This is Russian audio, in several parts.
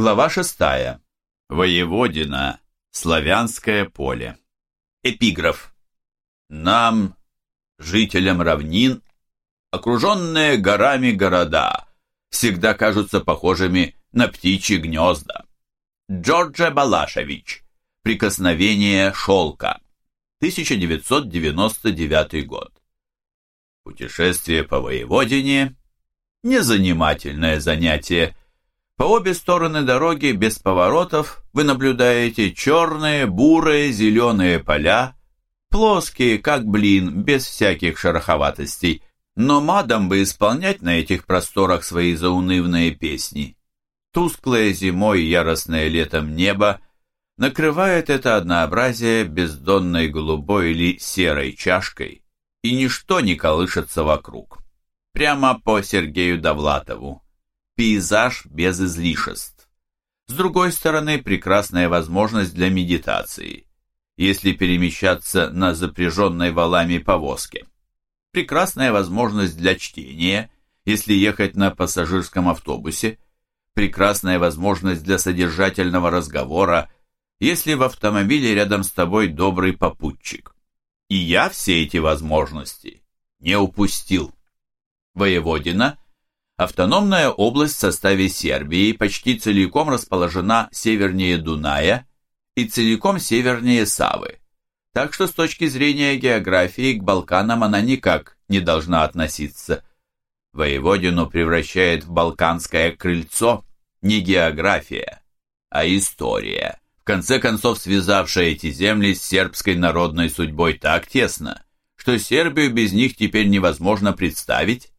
Глава шестая. Воеводина. Славянское поле. Эпиграф. Нам, жителям равнин, окруженные горами города, всегда кажутся похожими на птичьи гнезда. Джорджа Балашевич. Прикосновение шелка. 1999 год. Путешествие по Воеводине – незанимательное занятие. По обе стороны дороги без поворотов вы наблюдаете черные, бурые, зеленые поля, плоские, как блин, без всяких шероховатостей, но мадам бы исполнять на этих просторах свои заунывные песни. Тусклое зимой яростное летом небо накрывает это однообразие бездонной голубой или серой чашкой, и ничто не колышется вокруг. Прямо по Сергею Довлатову. Пейзаж без излишеств. С другой стороны, прекрасная возможность для медитации, если перемещаться на запряженной валами повозке. Прекрасная возможность для чтения, если ехать на пассажирском автобусе. Прекрасная возможность для содержательного разговора, если в автомобиле рядом с тобой добрый попутчик. И я все эти возможности не упустил. Воеводина – автономная область в составе Сербии, почти целиком расположена севернее Дуная и целиком севернее Савы. Так что с точки зрения географии к Балканам она никак не должна относиться. Воеводину превращает в балканское крыльцо не география, а история конце концов связавшая эти земли с сербской народной судьбой так тесно, что Сербию без них теперь невозможно представить.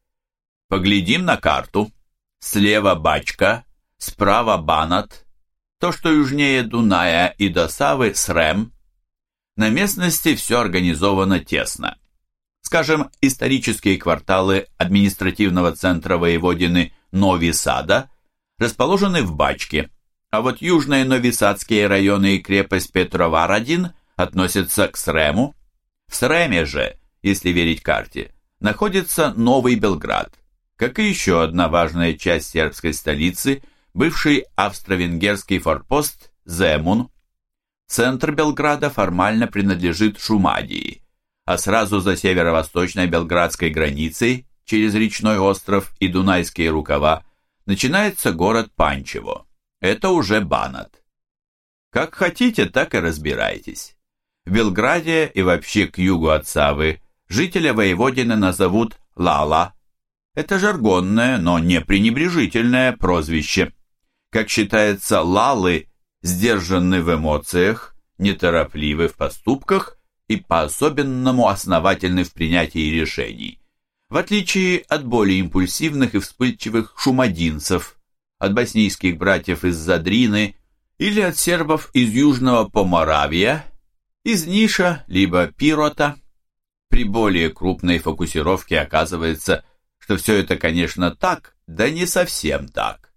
Поглядим на карту. Слева Бачка, справа Банат, то, что южнее Дуная и до Савы Срем. На местности все организовано тесно. Скажем, исторические кварталы административного центра воеводины Нови Сада расположены в Бачке – а вот южные Новисадские районы и крепость Петровар-1 относятся к Срему. В Среме же, если верить карте, находится Новый Белград, как и еще одна важная часть сербской столицы, бывший австро-венгерский форпост Земун. Центр Белграда формально принадлежит Шумадии, а сразу за северо-восточной белградской границей, через речной остров и Дунайские рукава, начинается город Панчево. Это уже Банат. Как хотите, так и разбирайтесь. В Белграде и вообще к югу от Савы жителя воеводины назовут Лала. Это жаргонное, но не пренебрежительное прозвище. Как считается, Лалы сдержаны в эмоциях, неторопливы в поступках и по-особенному основательны в принятии решений, в отличие от более импульсивных и вспыльчивых шумадинцев – от боснийских братьев из Задрины или от сербов из Южного Поморавия, из Ниша, либо Пирота. При более крупной фокусировке оказывается, что все это, конечно, так, да не совсем так.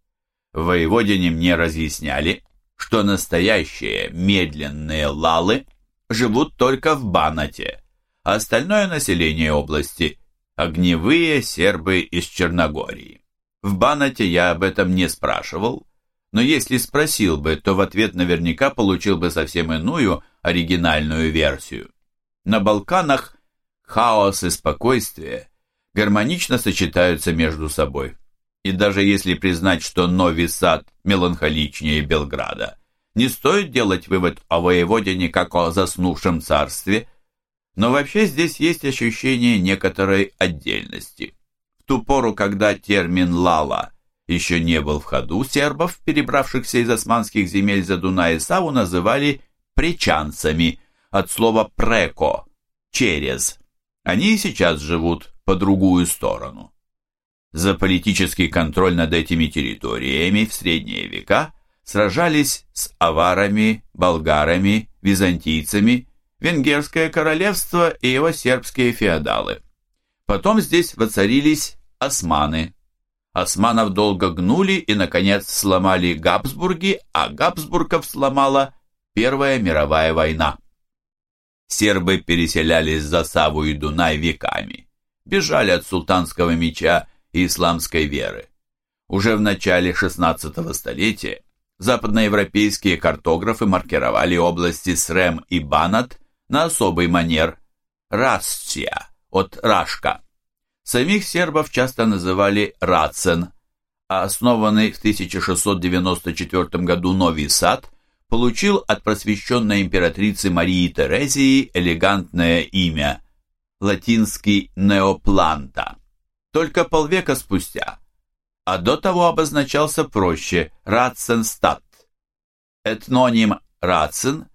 В воеводине мне разъясняли, что настоящие медленные лалы живут только в Банате, а остальное население области – огневые сербы из Черногории. В Банате я об этом не спрашивал, но если спросил бы, то в ответ наверняка получил бы совсем иную оригинальную версию. На Балканах хаос и спокойствие гармонично сочетаются между собой. И даже если признать, что Нови Сад меланхоличнее Белграда, не стоит делать вывод о воеводине как о заснувшем царстве, но вообще здесь есть ощущение некоторой отдельности ту пору, когда термин «лала» еще не был в ходу, сербов, перебравшихся из османских земель за Дунай и Саву, называли пречанцами, от слова «преко» – «через». Они и сейчас живут по другую сторону. За политический контроль над этими территориями в средние века сражались с аварами, болгарами, византийцами, Венгерское королевство и его сербские феодалы. Потом здесь воцарились османы. Османов долго гнули и, наконец, сломали Габсбурги, а Габсбургов сломала Первая мировая война. Сербы переселялись за Саву и Дунай веками, бежали от султанского меча и исламской веры. Уже в начале XVI столетия западноевропейские картографы маркировали области Срем и Банат на особый манер – Расция, от Рашка. Самих сербов часто называли Рацен, а основанный в 1694 году Новый Сад получил от просвещенной императрицы Марии Терезии элегантное имя – латинский «неопланта». Только полвека спустя, а до того обозначался проще – Раценстадт. Этноним Рацен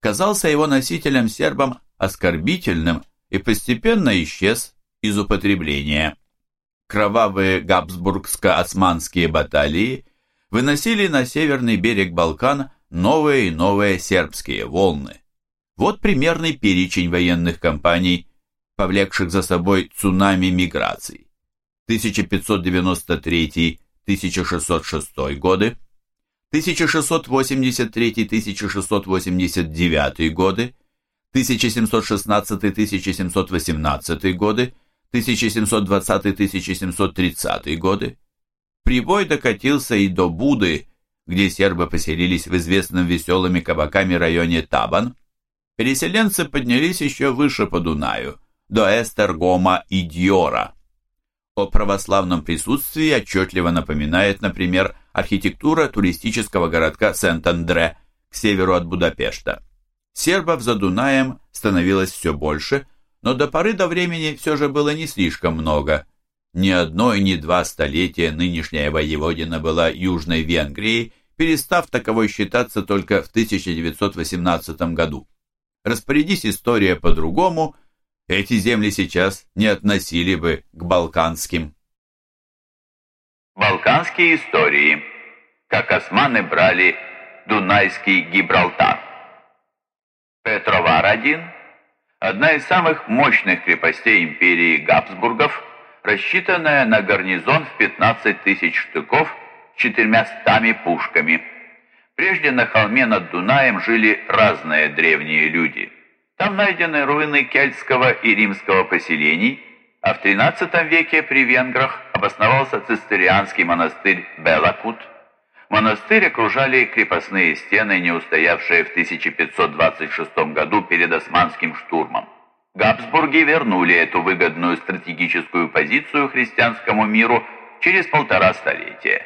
казался его носителем сербам оскорбительным и постепенно исчез из употребления. Кровавые габсбургско-османские баталии выносили на северный берег Балкан новые и новые сербские волны. Вот примерный перечень военных кампаний, повлекших за собой цунами миграций. 1593-1606 годы, 1683-1689 годы, 1716-1718 годы, 1720-1730 годы. Прибой докатился и до Буды, где сербы поселились в известном веселыми кабаками районе Табан. Переселенцы поднялись еще выше по Дунаю, до Эстергома и Дьора. О православном присутствии отчетливо напоминает, например, архитектура туристического городка Сент-Андре к северу от Будапешта. Сербов за Дунаем становилось все больше, но до поры до времени все же было не слишком много. Ни одно и ни два столетия нынешняя воеводина была Южной Венгрией, перестав таковой считаться только в 1918 году. Распорядись история по-другому, эти земли сейчас не относили бы к балканским. Балканские истории. Как османы брали Дунайский Гибралтар. Петровар-1 – одна из самых мощных крепостей империи Габсбургов, рассчитанная на гарнизон в 15 тысяч штыков с четырьмя стами пушками. Прежде на холме над Дунаем жили разные древние люди. Там найдены руины кельтского и римского поселений, а в XIII веке при венграх обосновался цистерианский монастырь Белакут – Монастырь окружали крепостные стены, не устоявшие в 1526 году перед османским штурмом. Габсбурги вернули эту выгодную стратегическую позицию христианскому миру через полтора столетия.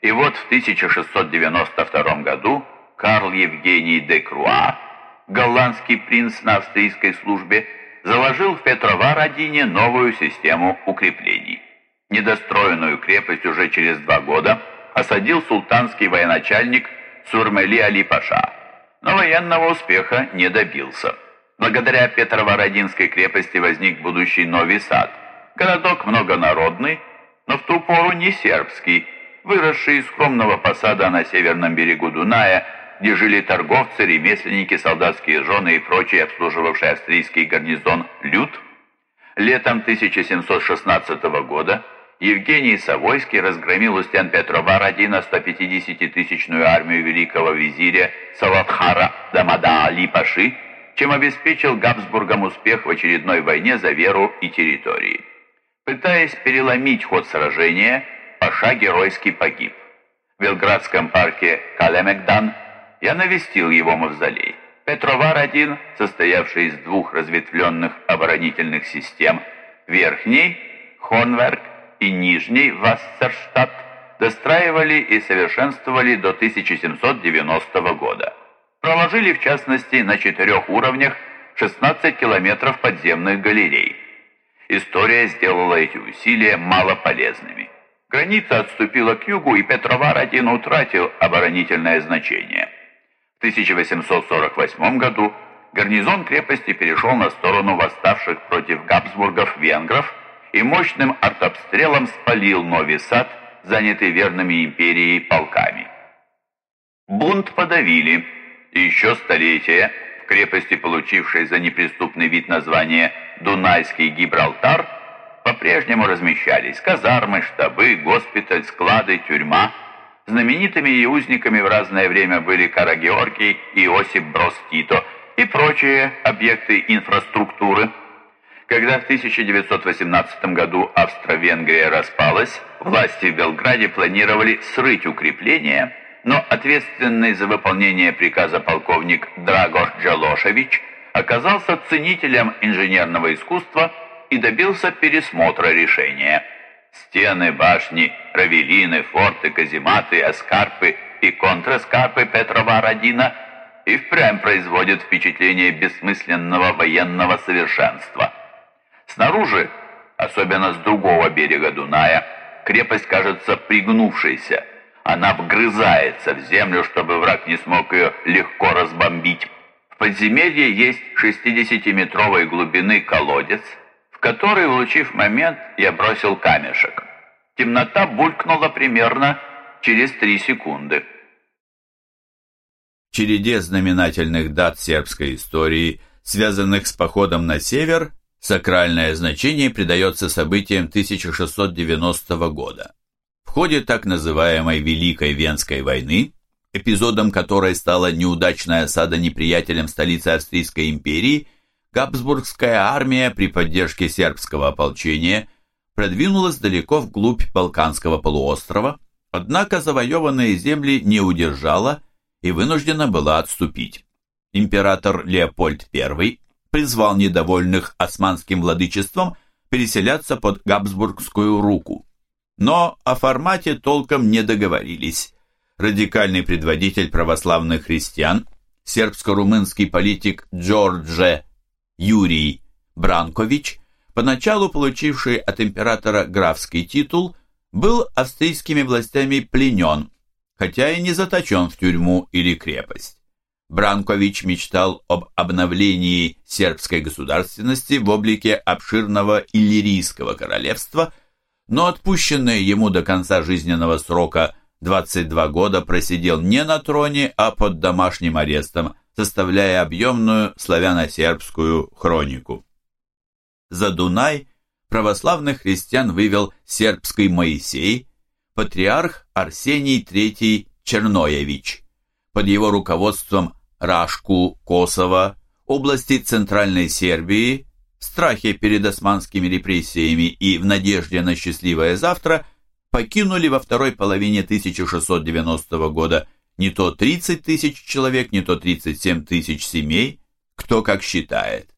И вот в 1692 году Карл Евгений де Круа, голландский принц на австрийской службе, заложил в Петровар-Адине новую систему укреплений. Недостроенную крепость уже через два года – осадил султанский военачальник Сурмели Али-Паша, но военного успеха не добился. Благодаря Петрово-Родинской крепости возник будущий Новый Сад, городок многонародный, но в ту пору не сербский, выросший из скромного посада на северном берегу Дуная, где жили торговцы, ремесленники, солдатские жены и прочие, обслуживавшие австрийский гарнизон люд. Летом 1716 года Евгений Савойский разгромил у стен Петровар-1 150-тысячную армию великого визиря Салатхара Дамада Али-Паши, чем обеспечил Габсбургам успех в очередной войне за веру и территории. Пытаясь переломить ход сражения, Паша геройски погиб. В Белградском парке Калемегдан я навестил его мавзолей. Петровар-1, состоявший из двух разветвленных оборонительных систем, верхний, Хонверк, и Нижний Вассерштадт достраивали и совершенствовали до 1790 года. Проложили, в частности, на четырех уровнях 16 километров подземных галерей. История сделала эти усилия малополезными. Граница отступила к югу, и Петровар-1 утратил оборонительное значение. В 1848 году гарнизон крепости перешел на сторону восставших против Габсбургов венгров и мощным артобстрелом спалил Новый Сад, занятый верными империей полками. Бунт подавили, и еще столетия в крепости, получившей за неприступный вид название Дунайский Гибралтар, по-прежнему размещались казармы, штабы, госпиталь, склады, тюрьма. Знаменитыми и узниками в разное время были Карагеоргий и Иосип Брос Тито и прочие объекты инфраструктуры – когда в 1918 году Австро-Венгрия распалась, власти в Белграде планировали срыть укрепления, но ответственный за выполнение приказа полковник Драгош Джалошевич оказался ценителем инженерного искусства и добился пересмотра решения. Стены, башни, равелины, форты, казематы, эскарпы и контраскарпы Петрова-Родина и впрямь производят впечатление бессмысленного военного совершенства. Снаружи, особенно с другого берега Дуная, крепость кажется пригнувшейся. Она вгрызается в землю, чтобы враг не смог ее легко разбомбить. В подземелье есть 60-метровой глубины колодец, который, улучив момент, я бросил камешек. Темнота булькнула примерно через три секунды. В череде знаменательных дат сербской истории, связанных с походом на север, сакральное значение придается событиям 1690 года. В ходе так называемой Великой Венской войны, эпизодом которой стала неудачная осада неприятелем столицы Австрийской империи, Габсбургская армия при поддержке сербского ополчения продвинулась далеко вглубь Балканского полуострова, однако завоеванные земли не удержала и вынуждена была отступить. Император Леопольд I призвал недовольных османским владычеством переселяться под Габсбургскую руку. Но о формате толком не договорились. Радикальный предводитель православных христиан, сербско-румынский политик Джордже Юрий Бранкович, поначалу получивший от императора графский титул, был австрийскими властями пленен, хотя и не заточен в тюрьму или крепость. Бранкович мечтал об обновлении сербской государственности в облике обширного Иллирийского королевства – но отпущенный ему до конца жизненного срока 22 года просидел не на троне, а под домашним арестом, составляя объемную славяно-сербскую хронику. За Дунай православных христиан вывел сербский Моисей, патриарх Арсений III Черноевич. Под его руководством Рашку, Косово, области Центральной Сербии в страхе перед османскими репрессиями и в надежде на счастливое завтра покинули во второй половине 1690 года не то 30 тысяч человек, не то 37 тысяч семей, кто как считает.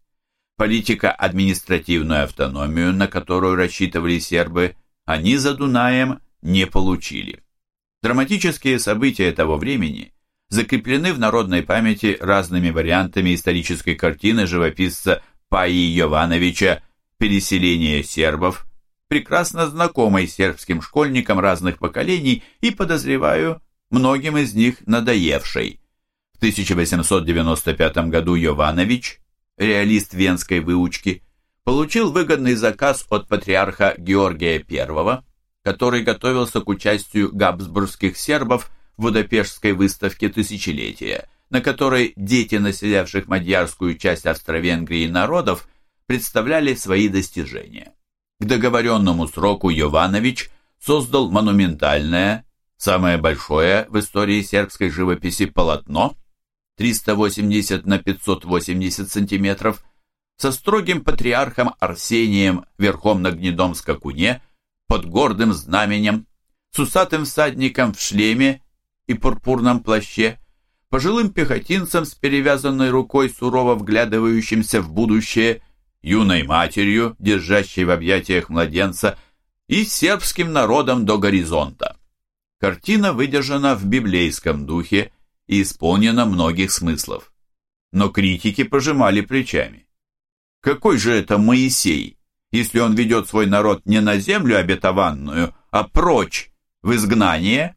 Политика административную автономию, на которую рассчитывали сербы, они за Дунаем не получили. Драматические события того времени закреплены в народной памяти разными вариантами исторической картины живописца Паи Йовановича «Переселение сербов», прекрасно знакомой сербским школьникам разных поколений и, подозреваю, многим из них надоевшей. В 1895 году Йованович, реалист венской выучки, получил выгодный заказ от патриарха Георгия I, который готовился к участию габсбургских сербов в Будапештской выставке тысячелетия – на которой дети населявших мадьярскую часть Австро-Венгрии народов представляли свои достижения. К договоренному сроку Йованович создал монументальное, самое большое в истории сербской живописи полотно 380 на 580 сантиметров со строгим патриархом Арсением верхом на гнедом скакуне под гордым знаменем, с усатым всадником в шлеме и пурпурном плаще, пожилым пехотинцем с перевязанной рукой, сурово вглядывающимся в будущее, юной матерью, держащей в объятиях младенца, и сербским народом до горизонта. Картина выдержана в библейском духе и исполнена многих смыслов. Но критики пожимали плечами. Какой же это Моисей, если он ведет свой народ не на землю обетованную, а прочь, в изгнание?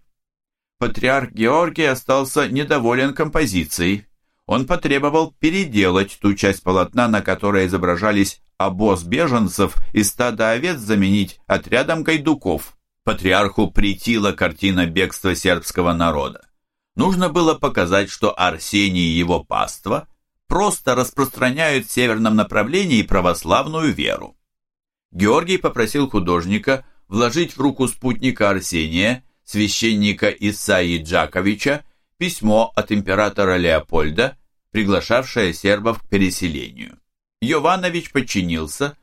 патриарх Георгий остался недоволен композицией. Он потребовал переделать ту часть полотна, на которой изображались обоз беженцев и стадо овец заменить отрядом гайдуков. Патриарху притила картина бегства сербского народа. Нужно было показать, что Арсений и его паства просто распространяют в северном направлении православную веру. Георгий попросил художника вложить в руку спутника Арсения священника Исаи Джаковича письмо от императора Леопольда, приглашавшее сербов к переселению. Йованович подчинился,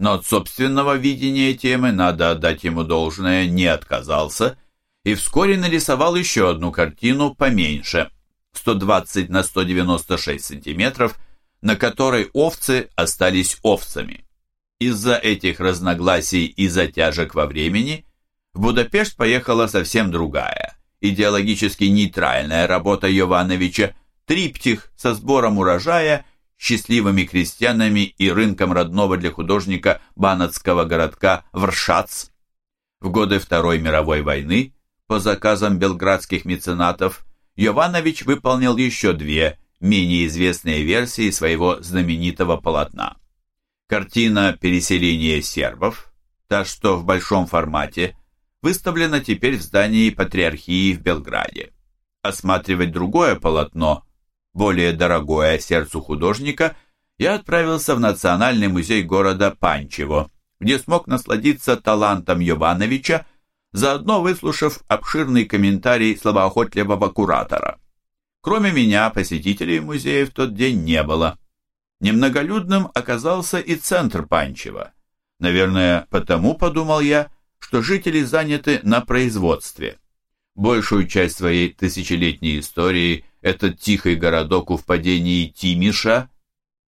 но от собственного видения темы, надо отдать ему должное, не отказался и вскоре нарисовал еще одну картину поменьше, 120 на 196 сантиметров, на которой овцы остались овцами. Из-за этих разногласий и затяжек во времени в Будапешт поехала совсем другая, идеологически нейтральная работа Йовановича «Триптих» со сбором урожая, счастливыми крестьянами и рынком родного для художника банатского городка Вршац. В годы Второй мировой войны по заказам белградских меценатов Йованович выполнил еще две менее известные версии своего знаменитого полотна. Картина «Переселение сербов», та, что в большом формате, выставлена теперь в здании Патриархии в Белграде. Осматривать другое полотно, более дорогое сердцу художника, я отправился в Национальный музей города Панчево, где смог насладиться талантом Йовановича заодно выслушав обширный комментарий слабоохотливого куратора. Кроме меня, посетителей музея в тот день не было. Немноголюдным оказался и центр Панчева. Наверное, потому, подумал я, что жители заняты на производстве. Большую часть своей тысячелетней истории этот тихий городок у впадении Тимиша,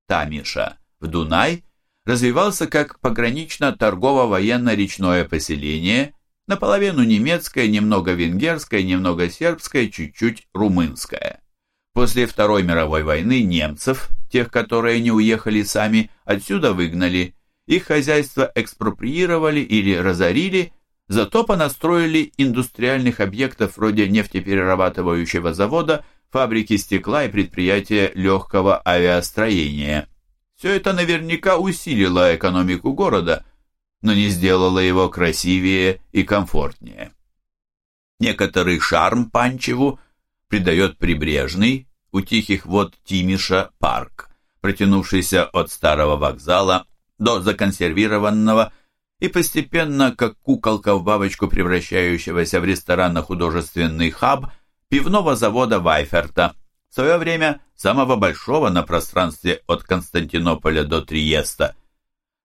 Тамиша, в Дунай развивался как погранично-торгово-военно-речное поселение – наполовину немецкое, немного венгерское, немного сербское, чуть-чуть румынское. После Второй мировой войны немцев, тех, которые не уехали сами, отсюда выгнали, их хозяйство экспроприировали или разорили, зато понастроили индустриальных объектов вроде нефтеперерабатывающего завода, фабрики стекла и предприятия легкого авиастроения. Все это наверняка усилило экономику города – но не сделала его красивее и комфортнее. Некоторый шарм Панчеву придает прибрежный, у тихих вод Тимиша, парк, протянувшийся от старого вокзала до законсервированного и постепенно, как куколка в бабочку, превращающегося в ресторанно-художественный хаб пивного завода Вайферта, в свое время самого большого на пространстве от Константинополя до Триеста –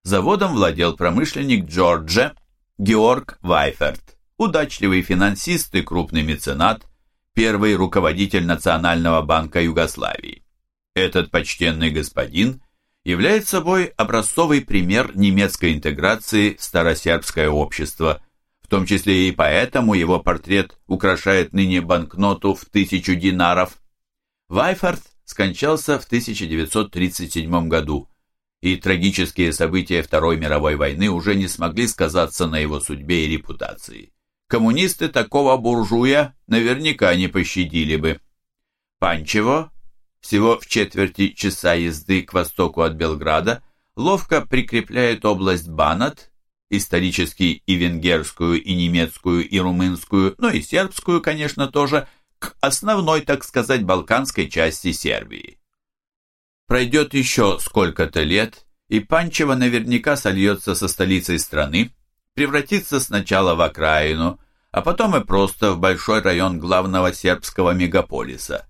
Заводом владел промышленник Джорджа Георг Вайферт, удачливый финансист и крупный меценат, первый руководитель Национального банка Югославии. Этот почтенный господин является собой образцовый пример немецкой интеграции в старосербское общество, в том числе и поэтому его портрет украшает ныне банкноту в тысячу динаров. Вайферт скончался в 1937 году, и трагические события Второй мировой войны уже не смогли сказаться на его судьбе и репутации. Коммунисты такого буржуя наверняка не пощадили бы. Панчево, всего в четверти часа езды к востоку от Белграда, ловко прикрепляет область Банат, исторически и венгерскую, и немецкую, и румынскую, но и сербскую, конечно, тоже, к основной, так сказать, балканской части Сербии. Пройдет еще сколько-то лет, и Панчево наверняка сольется со столицей страны, превратится сначала в окраину, а потом и просто в большой район главного сербского мегаполиса.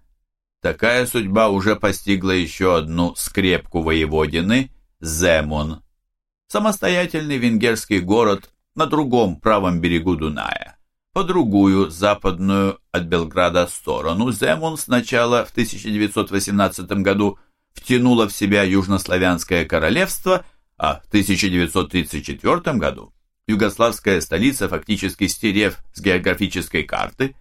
Такая судьба уже постигла еще одну скрепку воеводины – Земун. Самостоятельный венгерский город на другом правом берегу Дуная. По другую, западную от Белграда сторону, Земун сначала в 1918 году – втянуло в себя Южнославянское королевство, а в 1934 году югославская столица фактически стерев с географической карты,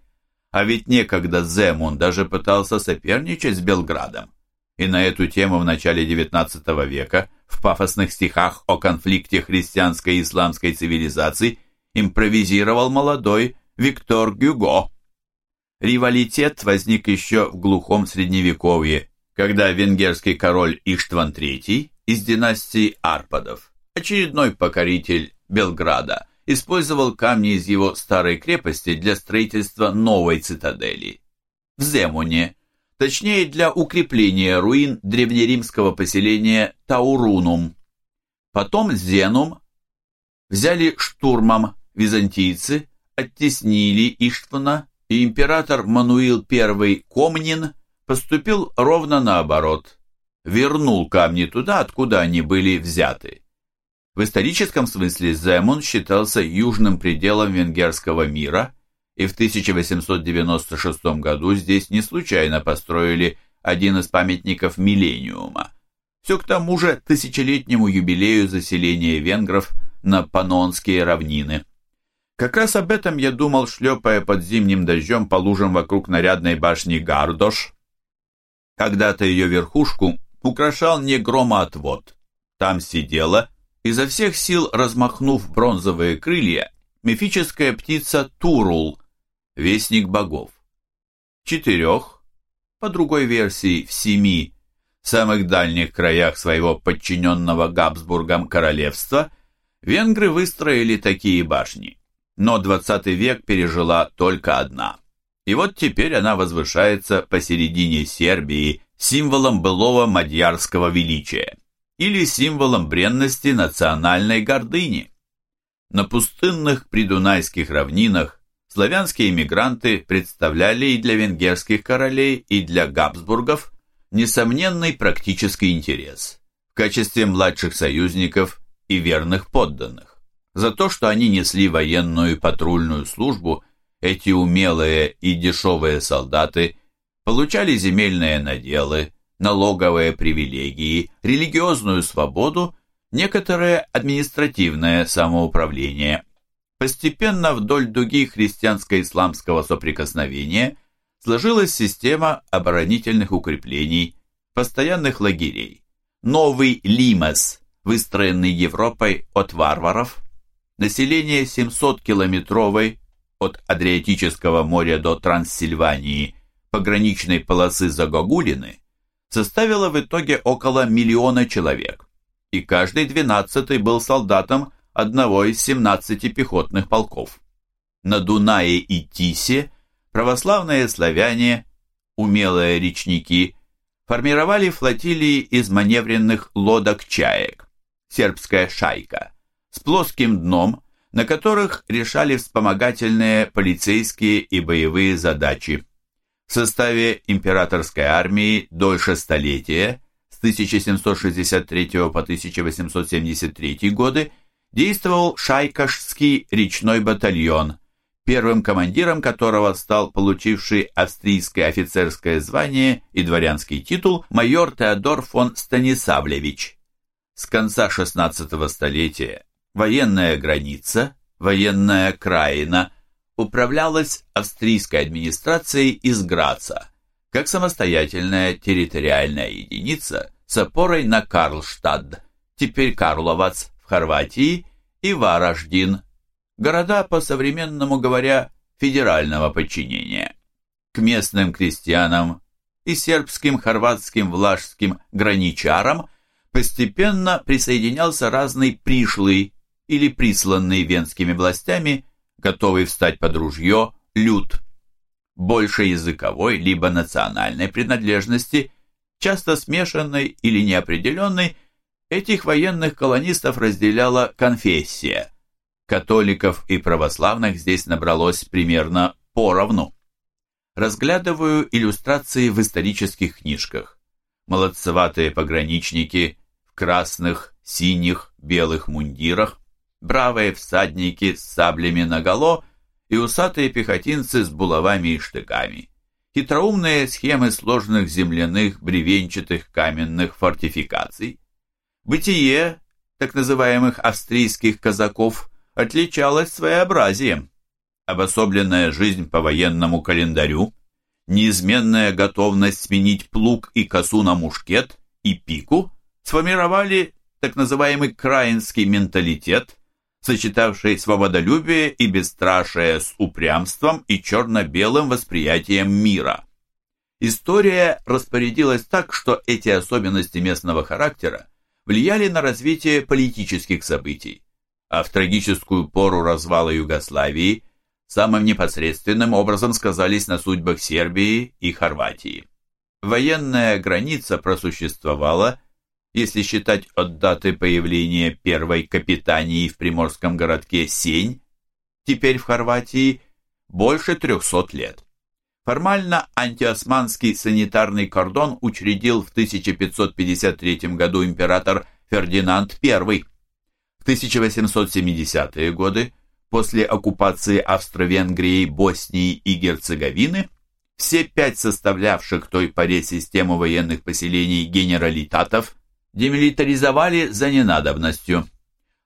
а ведь некогда Земун даже пытался соперничать с Белградом. И на эту тему в начале XIX века в пафосных стихах о конфликте христианской и исламской цивилизаций импровизировал молодой Виктор Гюго. Ривалитет возник еще в глухом средневековье когда венгерский король Иштван III из династии Арпадов, очередной покоритель Белграда, использовал камни из его старой крепости для строительства новой цитадели в Земуне, точнее для укрепления руин древнеримского поселения Таурунум. Потом Зенум взяли штурмом византийцы, оттеснили Иштвана, и император Мануил I Комнин – поступил ровно наоборот. Вернул камни туда, откуда они были взяты. В историческом смысле Земун считался южным пределом венгерского мира и в 1896 году здесь не случайно построили один из памятников миллениума. Все к тому же тысячелетнему юбилею заселения венгров на Панонские равнины. Как раз об этом я думал, шлепая под зимним дождем по лужам вокруг нарядной башни Гардош. Когда-то ее верхушку украшал не громоотвод. Там сидела, изо всех сил размахнув бронзовые крылья, мифическая птица Турул, вестник богов. Четырех, по другой версии в семи, самых дальних краях своего подчиненного Габсбургам королевства, венгры выстроили такие башни но XX век пережила только одна. И вот теперь она возвышается посередине Сербии символом былого мадьярского величия или символом бренности национальной гордыни. На пустынных придунайских равнинах славянские эмигранты представляли и для венгерских королей, и для Габсбургов несомненный практический интерес в качестве младших союзников и верных подданных. За то, что они несли военную патрульную службу, эти умелые и дешевые солдаты получали земельные наделы, налоговые привилегии, религиозную свободу, некоторое административное самоуправление. Постепенно вдоль дуги христианско-исламского соприкосновения сложилась система оборонительных укреплений, постоянных лагерей. Новый Лимас, выстроенный Европой от варваров – население 700-километровой от Адриатического моря до Транссильвании пограничной полосы Загогулины составило в итоге около миллиона человек, и каждый двенадцатый был солдатом одного из 17 пехотных полков. На Дунае и Тисе православные славяне, умелые речники, формировали флотилии из маневренных лодок-чаек, сербская шайка – с плоским дном, на которых решали вспомогательные полицейские и боевые задачи. В составе императорской армии дольше столетия, с 1763 по 1873 годы, действовал Шайкашский речной батальон, первым командиром которого стал получивший австрийское офицерское звание и дворянский титул майор Теодор фон Станиславлевич. С конца XVI столетия военная граница, военная краина управлялась австрийской администрацией из Граца, как самостоятельная территориальная единица с опорой на Карлштадт, теперь Карловац в Хорватии, и Вараждин, города, по-современному говоря, федерального подчинения. К местным крестьянам и сербским, хорватским, влажским граничарам постепенно присоединялся разный пришлый или присланный венскими властями, готовый встать под ружье, люд. Больше языковой либо национальной принадлежности, часто смешанной или неопределенной, этих военных колонистов разделяла конфессия. Католиков и православных здесь набралось примерно поровну. Разглядываю иллюстрации в исторических книжках. Молодцеватые пограничники в красных, синих, белых мундирах, бравые всадники с саблями наголо и усатые пехотинцы с булавами и штыками. Хитроумные схемы сложных земляных бревенчатых каменных фортификаций. Бытие так называемых австрийских казаков отличалось своеобразием. Обособленная жизнь по военному календарю, неизменная готовность сменить плуг и косу на мушкет и пику сформировали так называемый краинский менталитет, сочетавший свободолюбие и бесстрашие с упрямством и черно-белым восприятием мира. История распорядилась так, что эти особенности местного характера влияли на развитие политических событий, а в трагическую пору развала Югославии самым непосредственным образом сказались на судьбах Сербии и Хорватии. Военная граница просуществовала если считать от даты появления первой капитании в приморском городке Сень, теперь в Хорватии, больше 300 лет. Формально антиосманский санитарный кордон учредил в 1553 году император Фердинанд I. В 1870-е годы После оккупации Австро-Венгрии, Боснии и Герцеговины все пять составлявших той поре систему военных поселений генералитатов демилитаризовали за ненадобностью.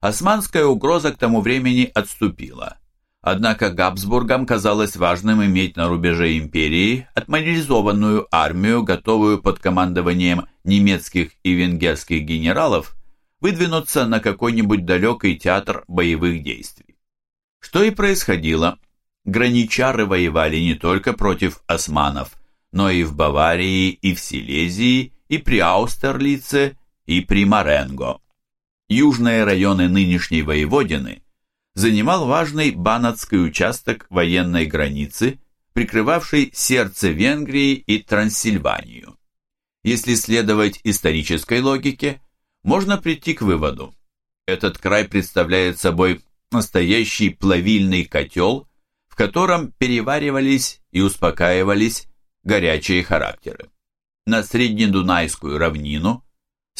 Османская угроза к тому времени отступила. Однако Габсбургам казалось важным иметь на рубеже империи отмобилизованную армию, готовую под командованием немецких и венгерских генералов выдвинуться на какой-нибудь далекий театр боевых действий. Что и происходило. Граничары воевали не только против османов, но и в Баварии, и в Силезии, и при Аустерлице, и при Маренго. Южные районы нынешней Воеводины занимал важный банатский участок военной границы, прикрывавший сердце Венгрии и Трансильванию. Если следовать исторической логике, можно прийти к выводу. Этот край представляет собой настоящий плавильный котел, в котором переваривались и успокаивались горячие характеры. На Среднедунайскую равнину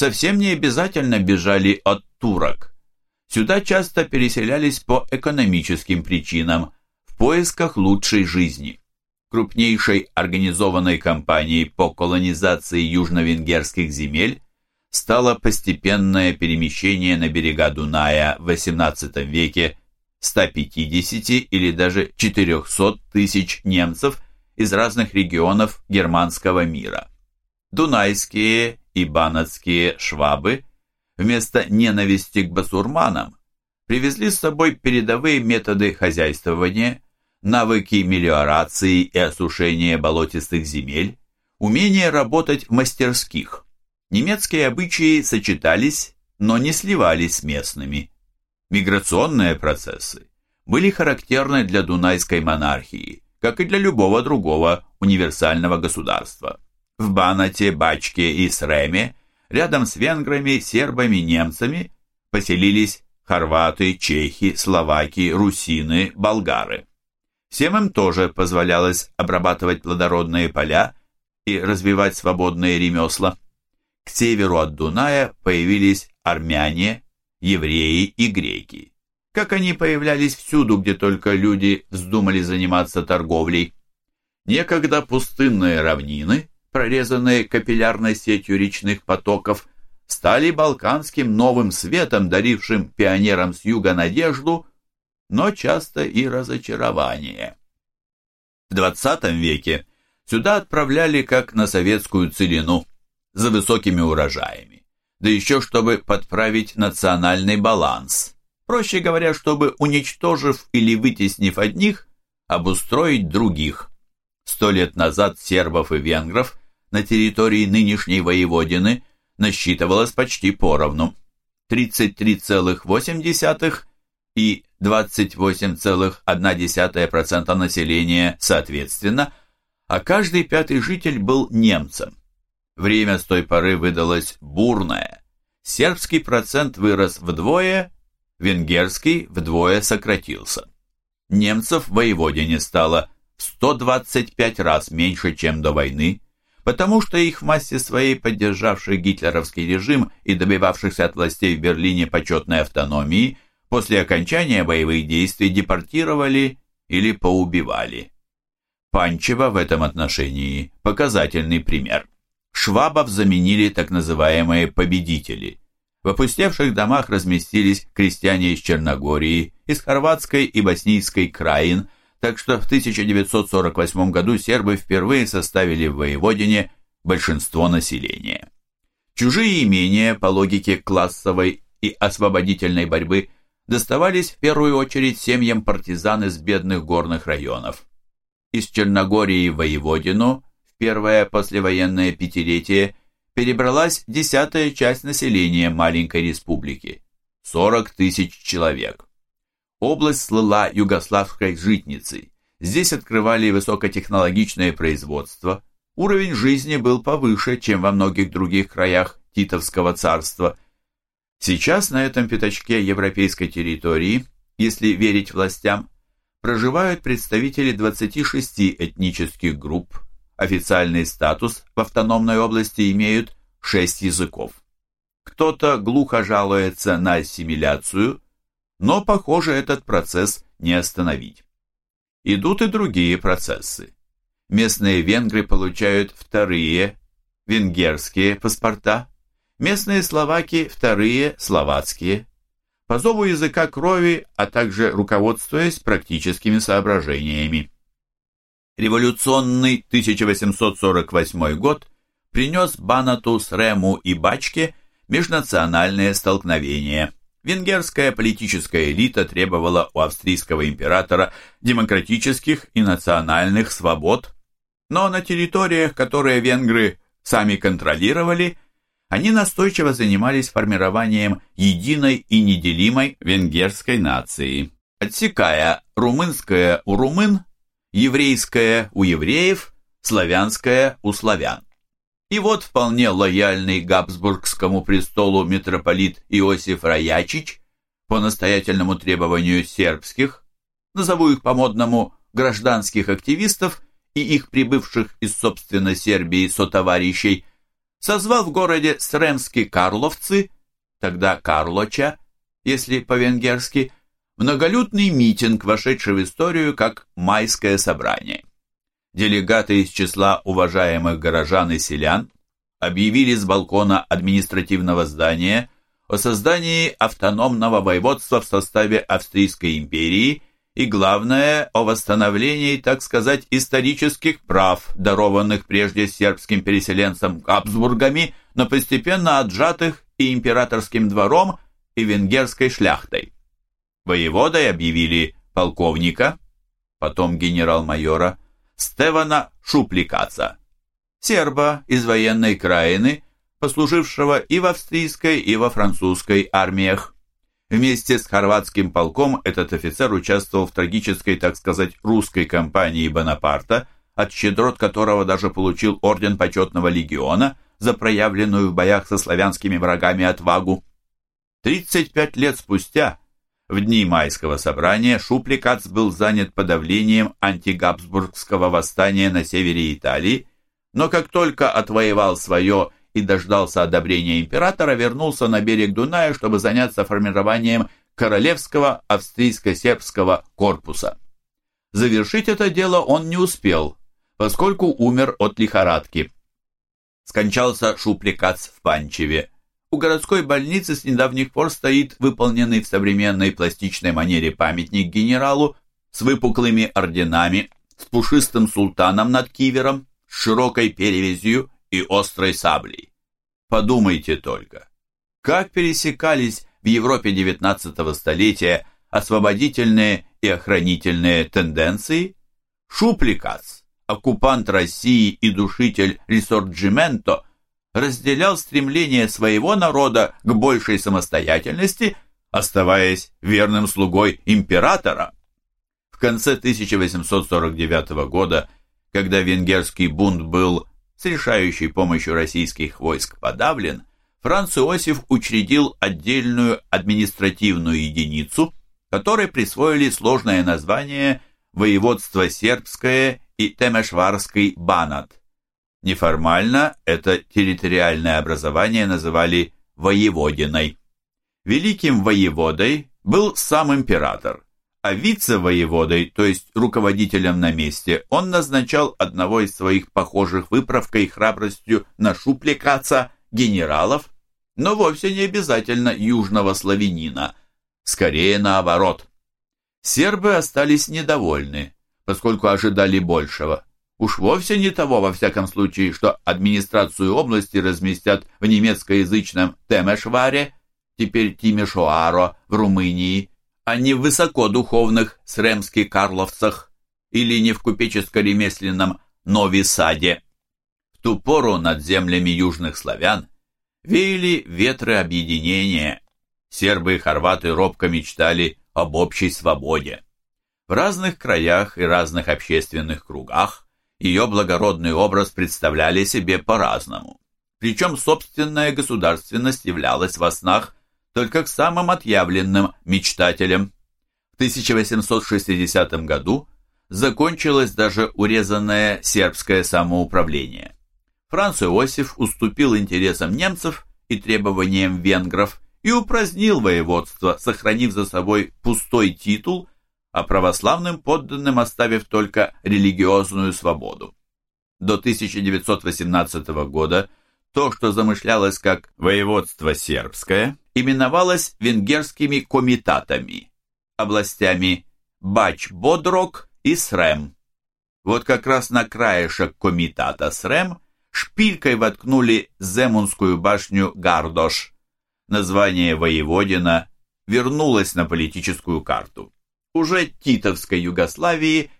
совсем не обязательно бежали от турок. Сюда часто переселялись по экономическим причинам, в поисках лучшей жизни. Крупнейшей организованной кампанией по колонизации южно-венгерских земель стало постепенное перемещение на берега Дуная в XVIII веке 150 или даже 400 тысяч немцев из разных регионов германского мира. Дунайские и банатские швабы вместо ненависти к басурманам привезли с собой передовые методы хозяйствования, навыки мелиорации и осушения болотистых земель, умение работать в мастерских. Немецкие обычаи сочетались, но не сливались с местными. Миграционные процессы были характерны для Дунайской монархии, как и для любого другого универсального государства. В Банате, Бачке и Среме рядом с венграми, сербами, немцами поселились хорваты, чехи, словаки, русины, болгары. Всем им тоже позволялось обрабатывать плодородные поля и развивать свободные ремесла. К северу от Дуная появились армяне, евреи и греки. Как они появлялись всюду, где только люди вздумали заниматься торговлей. Некогда пустынные равнины, прорезанные капиллярной сетью речных потоков, стали балканским новым светом, дарившим пионерам с юга надежду, но часто и разочарование. В XX веке сюда отправляли как на советскую целину, за высокими урожаями, да еще чтобы подправить национальный баланс, проще говоря, чтобы, уничтожив или вытеснив одних, обустроить других. Сто лет назад сербов и венгров на территории нынешней Воеводины насчитывалось почти поровну. 33,8 и 28,1% населения соответственно, а каждый пятый житель был немцем. Время с той поры выдалось бурное. Сербский процент вырос вдвое, венгерский вдвое сократился. Немцев в Воеводине стало в 125 раз меньше, чем до войны, потому что их в массе своей поддержавших гитлеровский режим и добивавшихся от властей в Берлине почетной автономии после окончания боевых действий депортировали или поубивали. Панчева в этом отношении показательный пример. Швабов заменили так называемые «победители». В опустевших домах разместились крестьяне из Черногории, из хорватской и боснийской краин – так что в 1948 году сербы впервые составили в Воеводине большинство населения. Чужие имения по логике классовой и освободительной борьбы доставались в первую очередь семьям партизан из бедных горных районов. Из Черногории в Воеводину в первое послевоенное пятилетие перебралась десятая часть населения маленькой республики – 40 тысяч человек. Область слыла югославской житницей. Здесь открывали высокотехнологичное производство. Уровень жизни был повыше, чем во многих других краях Титовского царства. Сейчас на этом пятачке европейской территории, если верить властям, проживают представители 26 этнических групп. Официальный статус в автономной области имеют 6 языков. Кто-то глухо жалуется на ассимиляцию – но, похоже, этот процесс не остановить. Идут и другие процессы. Местные венгры получают вторые венгерские паспорта, местные словаки – вторые словацкие. По зову языка крови, а также руководствуясь практическими соображениями. Революционный 1848 год принес Банату с Рему и Бачке межнациональные столкновения. Венгерская политическая элита требовала у австрийского императора демократических и национальных свобод, но на территориях, которые венгры сами контролировали, они настойчиво занимались формированием единой и неделимой венгерской нации, отсекая румынское у румын, еврейское у евреев, славянское у славян. И вот вполне лояльный Габсбургскому престолу митрополит Иосиф Раячич по настоятельному требованию сербских, назову их по-модному, гражданских активистов и их прибывших из, собственно, Сербии сотоварищей, созвал в городе Сремски Карловцы, тогда Карлоча, если по-венгерски, многолюдный митинг, вошедший в историю как майское собрание делегаты из числа уважаемых горожан и селян объявили с балкона административного здания о создании автономного воеводства в составе Австрийской империи и, главное, о восстановлении, так сказать, исторических прав, дарованных прежде сербским переселенцам Габсбургами, но постепенно отжатых и императорским двором, и венгерской шляхтой. Воеводой объявили полковника, потом генерал-майора, Стевана Шупликаца, серба из военной краины, послужившего и в австрийской, и во французской армиях. Вместе с хорватским полком этот офицер участвовал в трагической, так сказать, русской кампании Бонапарта, от щедрот которого даже получил орден почетного легиона за проявленную в боях со славянскими врагами отвагу. 35 лет спустя в дни майского собрания Шупликац был занят подавлением антигабсбургского восстания на севере Италии, но как только отвоевал свое и дождался одобрения императора, вернулся на берег Дуная, чтобы заняться формированием королевского австрийско-сербского корпуса. Завершить это дело он не успел, поскольку умер от лихорадки. Скончался Шупликац в Панчеве. У городской больницы с недавних пор стоит выполненный в современной пластичной манере памятник генералу с выпуклыми орденами, с пушистым султаном над кивером, с широкой перевязью и острой саблей. Подумайте только, как пересекались в Европе XIX столетия освободительные и охранительные тенденции? Шупликац, оккупант России и душитель Рисорджименто – разделял стремление своего народа к большей самостоятельности, оставаясь верным слугой императора. В конце 1849 года, когда венгерский бунт был с решающей помощью российских войск подавлен, Франц Иосиф учредил отдельную административную единицу, которой присвоили сложное название «Воеводство сербское» и «Темешварский банат». Неформально это территориальное образование называли воеводиной. Великим воеводой был сам император, а вице-воеводой, то есть руководителем на месте, он назначал одного из своих похожих выправкой и храбростью на шупликаца генералов, но вовсе не обязательно южного славянина, скорее наоборот. Сербы остались недовольны, поскольку ожидали большего. Уж вовсе не того, во всяком случае, что администрацию области разместят в немецкоязычном Темешваре, теперь Тимешоаро в Румынии, а не в высокодуховных Сремски-Карловцах или не в купеческо-ремесленном Нови-Саде. В ту пору над землями южных славян веяли ветры объединения. Сербы и хорваты робко мечтали об общей свободе. В разных краях и разных общественных кругах ее благородный образ представляли себе по-разному. Причем собственная государственность являлась во снах только к самым отъявленным мечтателям. В 1860 году закончилось уже урезанное сербское самоуправление. Франц Иосиф уступил интересам немцев и требованиям венгров и упразднил воеводство, сохранив за собой пустой титул, а православным подданным оставив только религиозную свободу. До 1918 года то, что замышлялось как воеводство сербское, именовалось венгерскими комитатами, областями Бач-Бодрок и Срем. Вот как раз на краешек комитата Срем шпилькой воткнули Земунскую башню Гардош. Название воеводина вернулось на политическую карту. Уже Титовской Югославии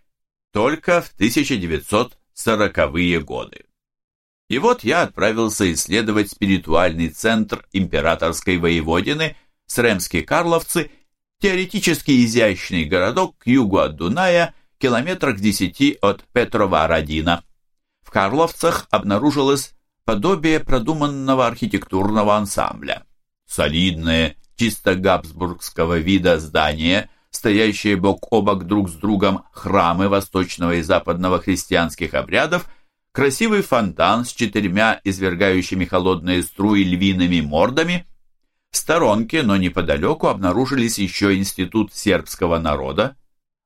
только в 1940-е годы. И вот я отправился исследовать спиритуальный центр императорской воеводины Сремские Карловцы, теоретически изящный городок к югу от Дуная, километрах десяти от Петрова-Радина. В Карловцах обнаружилось подобие продуманного архитектурного ансамбля. Солидные, чисто габсбургского вида здания, стоящие бок о бок друг с другом храмы восточного и западного христианских обрядов – красивый фонтан с четырьмя извергающими холодные струи львиными мордами. В сторонке, но неподалеку, обнаружились еще институт сербского народа,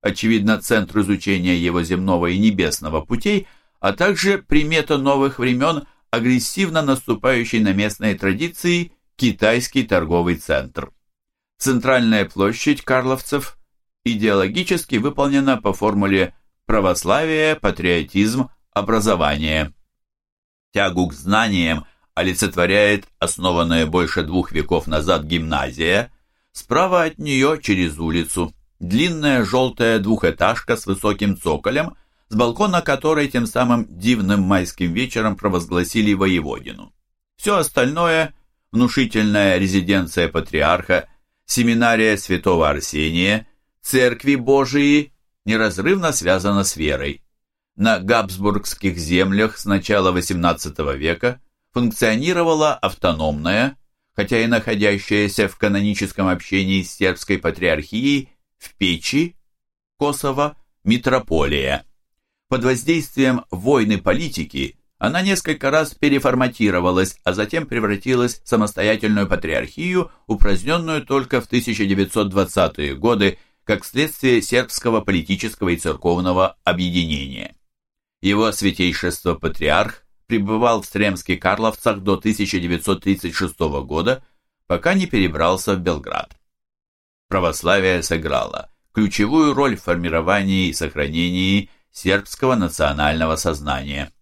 очевидно, центр изучения его земного и небесного путей, а также примета новых времен, агрессивно наступающий на местные традиции китайский торговый центр. Центральная площадь Карловцев идеологически выполнена по формуле православие, патриотизм, образование. Тягу к знаниям олицетворяет основанная больше двух веков назад гимназия, справа от нее через улицу длинная желтая двухэтажка с высоким цоколем, с балкона которой тем самым дивным майским вечером провозгласили воеводину. Все остальное – внушительная резиденция патриарха, семинария святого Арсения, церкви Божии – неразрывно связано с верой на Габсбургских землях с начала XVIII века функционировала автономная, хотя и находящаяся в каноническом общении с сербской патриархией в Печи, Косово, митрополия. Под воздействием войны политики она несколько раз переформатировалась, а затем превратилась в самостоятельную патриархию, упраздненную только в 1920-е годы как следствие сербского политического и церковного объединения. Его святейшество патриарх пребывал в Стремских Карловцах до 1936 года, пока не перебрался в Белград. Православие сыграло ключевую роль в формировании и сохранении сербского национального сознания.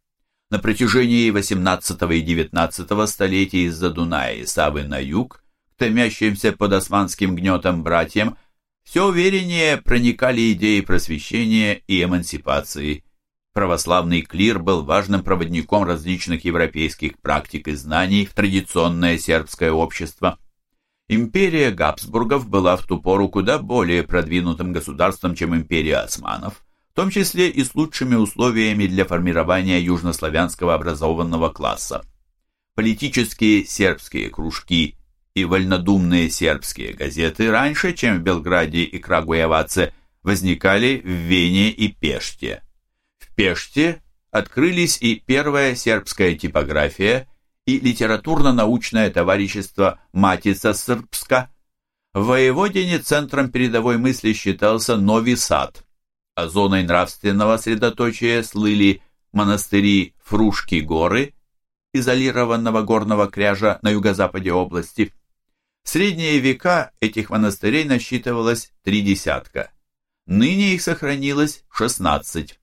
На протяжении XVIII и XIX столетий из-за Дуная и Савы на юг, к томящимся под османским гнетом братьям, все увереннее проникали идеи просвещения и эмансипации – православный клир был важным проводником различных европейских практик и знаний в традиционное сербское общество. Империя Габсбургов была в ту пору куда более продвинутым государством, чем империя османов, в том числе и с лучшими условиями для формирования южнославянского образованного класса. Политические сербские кружки и вольнодумные сербские газеты раньше, чем в Белграде и Крагуеваце, возникали в Вене и Пеште. Пеште открылись и первая сербская типография и литературно-научное товарищество «Матица Српска». В воеводине центром передовой мысли считался Нови Сад, а зоной нравственного средоточия слыли монастыри Фрушки горы, изолированного горного кряжа на юго-западе области. В средние века этих монастырей насчитывалось три десятка. Ныне их сохранилось шестнадцать.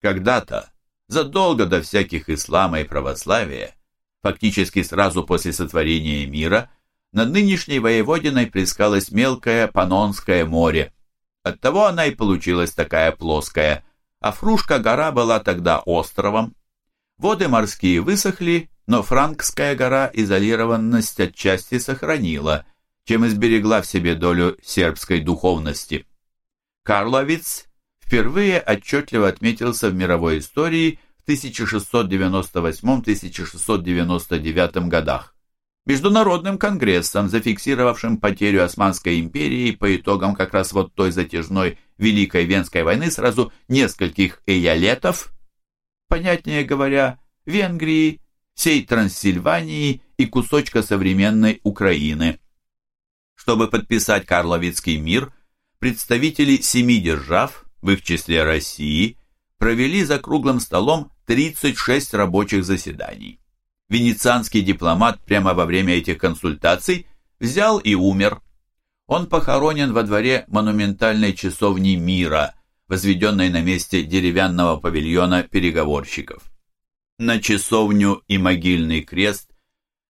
Когда-то, задолго до всяких ислама и православия, фактически сразу после сотворения мира, над нынешней воеводиной плескалось мелкое Панонское море. Оттого она и получилась такая плоская, а Фрушка гора была тогда островом. Воды морские высохли, но Франкская гора изолированность отчасти сохранила, чем изберегла в себе долю сербской духовности. Карловиц впервые отчетливо отметился в мировой истории в 1698-1699 годах. Международным конгрессом, зафиксировавшим потерю Османской империи по итогам как раз вот той затяжной Великой Венской войны сразу нескольких эялетов, понятнее говоря, Венгрии, всей Трансильвании и кусочка современной Украины. Чтобы подписать Карловицкий мир – представители семи держав, в их числе России, провели за круглым столом 36 рабочих заседаний. Венецианский дипломат прямо во время этих консультаций взял и умер. Он похоронен во дворе монументальной часовни мира, возведенной на месте деревянного павильона переговорщиков. На часовню и могильный крест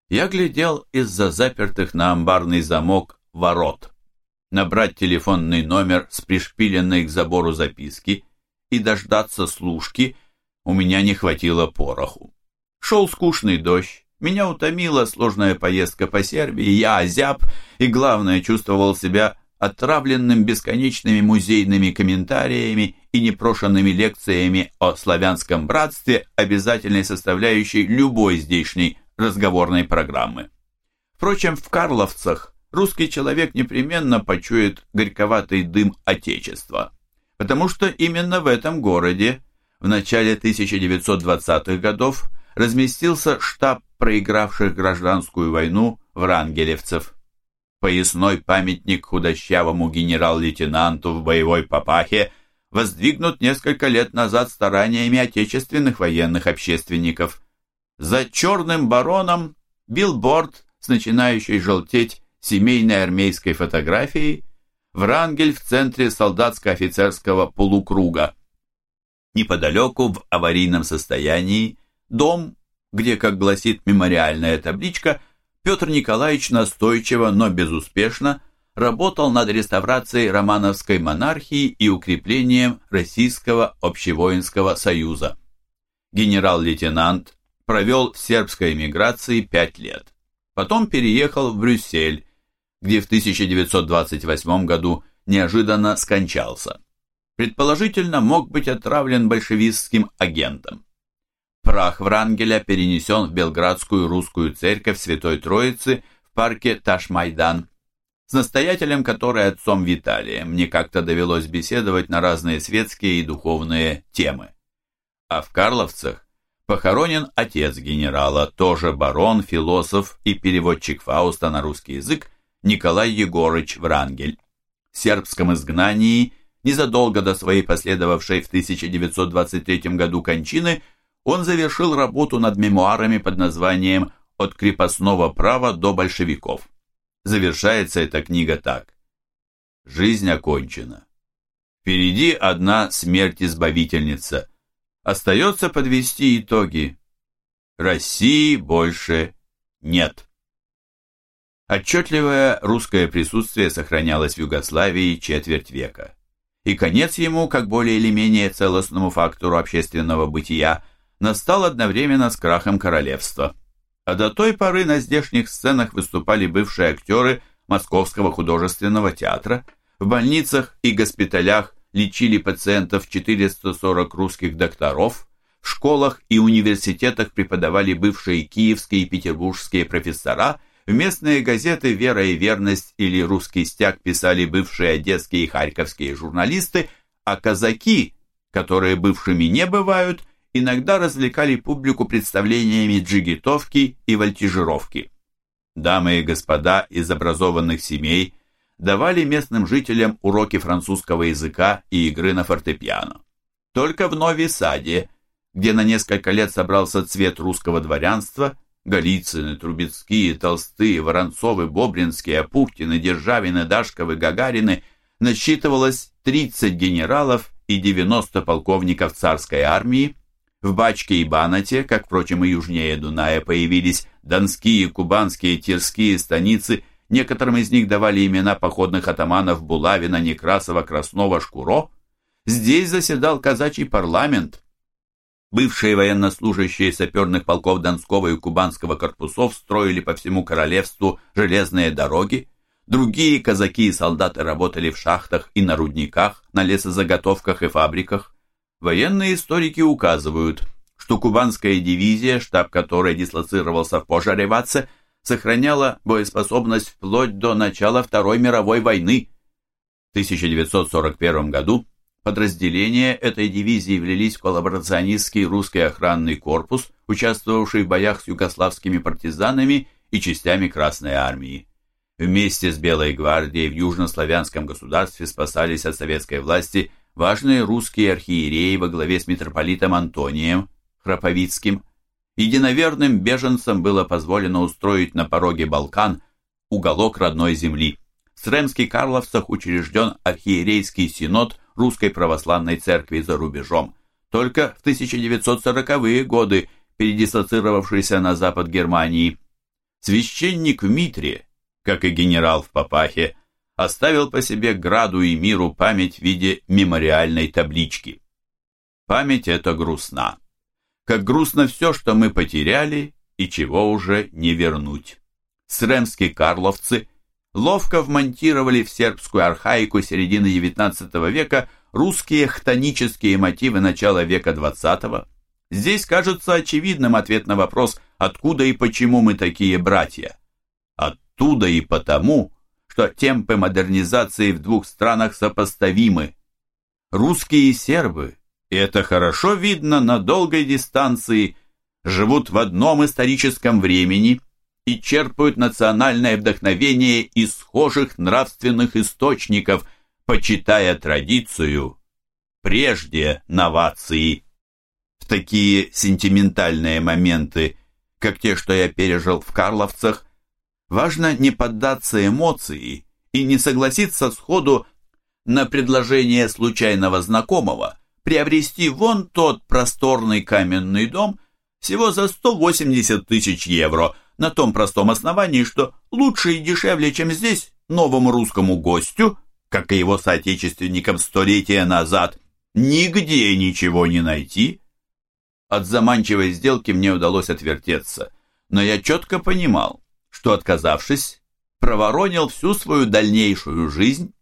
я глядел из-за запертых на амбарный замок ворот. Набрать телефонный номер с пришпиленной к забору записки и дождаться служки у меня не хватило пороху. Шел скучный дождь, меня утомила сложная поездка по Сербии, я озяб и, главное, чувствовал себя отравленным бесконечными музейными комментариями и непрошенными лекциями о славянском братстве, обязательной составляющей любой здешней разговорной программы. Впрочем, в Карловцах русский человек непременно почует горьковатый дым Отечества, потому что именно в этом городе в начале 1920-х годов разместился штаб проигравших гражданскую войну врангелевцев. Поясной памятник худощавому генерал-лейтенанту в боевой папахе воздвигнут несколько лет назад стараниями отечественных военных общественников. За черным бароном билборд с начинающей желтеть семейной армейской фотографией Врангель в центре солдатско-офицерского полукруга. Неподалеку, в аварийном состоянии, дом, где, как гласит мемориальная табличка, Петр Николаевич настойчиво, но безуспешно работал над реставрацией романовской монархии и укреплением Российского общевоинского союза. Генерал-лейтенант провел в сербской эмиграции пять лет. Потом переехал в Брюссель, где в 1928 году неожиданно скончался. Предположительно, мог быть отравлен большевистским агентом. Прах Врангеля перенесен в Белградскую русскую церковь Святой Троицы в парке Ташмайдан, с настоятелем которой отцом Виталием мне как-то довелось беседовать на разные светские и духовные темы. А в Карловцах похоронен отец генерала, тоже барон, философ и переводчик Фауста на русский язык Николай Егорыч Врангель. В сербском изгнании, незадолго до своей последовавшей в 1923 году кончины, он завершил работу над мемуарами под названием «От крепостного права до большевиков». Завершается эта книга так. Жизнь окончена. Впереди одна смерть-избавительница. Остается подвести итоги. России больше нет. Отчетливое русское присутствие сохранялось в Югославии четверть века. И конец ему, как более или менее целостному фактору общественного бытия – настал одновременно с крахом королевства. А до той поры на здешних сценах выступали бывшие актеры Московского художественного театра, в больницах и госпиталях лечили пациентов 440 русских докторов, в школах и университетах преподавали бывшие киевские и петербургские профессора, в местные газеты «Вера и верность» или «Русский стяг» писали бывшие одесские и харьковские журналисты, а казаки, которые бывшими не бывают – иногда развлекали публику представлениями джигитовки и вольтижировки. Дамы и господа из образованных семей давали местным жителям уроки французского языка и игры на фортепиано. Только в Нови-Саде, где на несколько лет собрался цвет русского дворянства, Голицыны, Трубецкие, Толстые, Воронцовы, Бобринские, Апухтины, Державины, Дашковы, Гагарины насчитывалось 30 генералов и 90 полковников царской армии, в Бачке и Банате, как, впрочем, и южнее Дуная, появились донские, кубанские, тирские станицы, некоторым из них давали имена походных атаманов Булавина, Некрасова, Краснова, Шкуро. Здесь заседал казачий парламент. Бывшие военнослужащие саперных полков Донского и Кубанского корпусов строили по всему королевству железные дороги, Другие казаки и солдаты работали в шахтах и на рудниках, на лесозаготовках и фабриках. Военные историки указывают, что кубанская дивизия, штаб которой дислоцировался в Пожареваце, сохраняла боеспособность вплоть до начала Второй мировой войны. В 1941 году подразделения этой дивизии влились в коллаборационистский русский охранный корпус, участвовавший в боях с югославскими партизанами и частями Красной армии. Вместе с Белой гвардией в южнославянском государстве спасались от советской власти важные русские архиереи во главе с митрополитом Антонием Храповицким. Единоверным беженцам было позволено устроить на пороге Балкан уголок родной земли. В Сремске-Карловцах учрежден архиерейский синод Русской Православной Церкви за рубежом. Только в 1940-е годы передислоцировавшийся на запад Германии. Священник в Митре, как и генерал в Папахе, оставил по себе граду и миру память в виде мемориальной таблички. Память эта грустна. Как грустно все, что мы потеряли и чего уже не вернуть. Сремские карловцы ловко вмонтировали в сербскую архаику середины XIX века русские хтонические мотивы начала века XX. Здесь кажется очевидным ответ на вопрос, откуда и почему мы такие братья. Оттуда и потому, что темпы модернизации в двух странах сопоставимы. Русские и сербы, и это хорошо видно на долгой дистанции, живут в одном историческом времени и черпают национальное вдохновение из схожих нравственных источников, почитая традицию прежде новации. В такие сентиментальные моменты, как те, что я пережил в Карловцах, Важно не поддаться эмоции и не согласиться сходу на предложение случайного знакомого приобрести вон тот просторный каменный дом всего за 180 тысяч евро на том простом основании, что лучше и дешевле, чем здесь, новому русскому гостю, как и его соотечественникам столетия назад, нигде ничего не найти. От заманчивой сделки мне удалось отвертеться, но я четко понимал, что, отказавшись, проворонил всю свою дальнейшую жизнь,